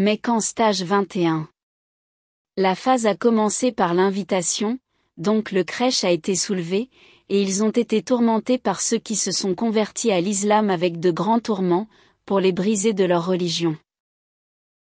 Mais qu'en stage 21 La phase a commencé par l'invitation, donc le crèche a été soulevé, et ils ont été tourmentés par ceux qui se sont convertis à l'islam avec de grands tourments, pour les briser de leur religion.